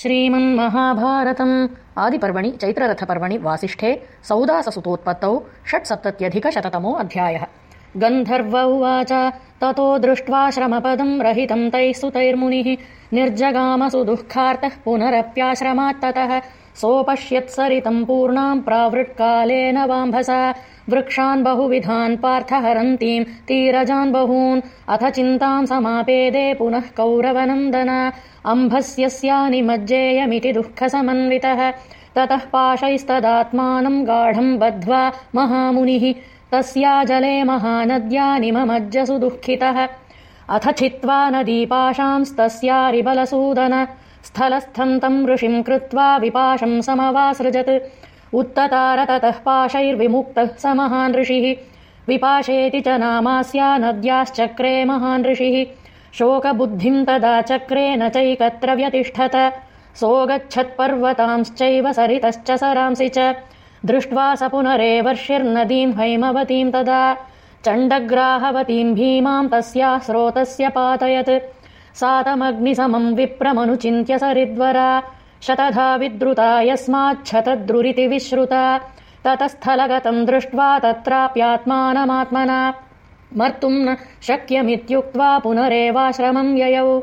श्रीमन्महाभारतम् आदिपर्वणि चैत्ररथपर्वणि वासिष्ठे सौदाससुतोत्पत्तौ षट्सप्तत्यधिकशततमो अध्यायः गन्धर्व उवाच ततो दृष्ट्वा श्रमपदम् रहितम् तैः सुतैर्मुनिः। निर्जगामसु दुःखार्तः पुनरप्याश्रमात्ततः सोपश्यत्सरितम् पूर्णाम् प्रावृट्कालेन वाम्भसा। वृक्षान् बहुविधान् पार्थहरन्तीम् तीरजान् बहून्। अथ चिन्ताम् समापेदे पुनः कौरवनन्दन। अम्भस्यस्यानि मज्जेयमिति दुःखसमन्वितः। ततः पाशैस्तदात्मानम् गाढम् बद्ध्वा महामुनिः तस्या जले महानद्या निममज्जसु दुःखितः। अथ छित्त्वा नदीपाशांस्तस्यारिबलसूदन स्थलस्थम् तम् ऋषिम् कृत्वा विपाशम् समवासृजत्। उत्ततार ततः पाशैर्विमुक्तः स महान् ऋषिः। विपाशेति च नामास्या नद्याश्चक्रे महान् ऋषिः। शोकबुद्धिम् तदा चक्रे न चैकत्र व्यतिष्ठत। सोगच्छत्पर्वतांश्चैव सरितश्च सरांसि च दृष्ट्वा स पुनरेवर्षिर्नदीम् हैमवतीम् तदा चण्डग्राहवतीम् भीमाम् तस्याः स्रोतस्य पातयत्। सातमग्निसमम् विप्रमनुचिन्त्य सरिद्वरा शतधा विद्रुता यस्माच्छतद्रुरिति विश्रुता। ततस्थलगतम् दृष्ट्वा तत्राप्यात्मानमात्मना। मर्तुम् न शक्यमित्युक्त्वा पुनरेवाश्रमम् ययौ